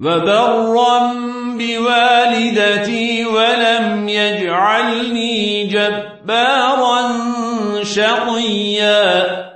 وبرا بوالدتي ولم يجعلني جبارا شقيا.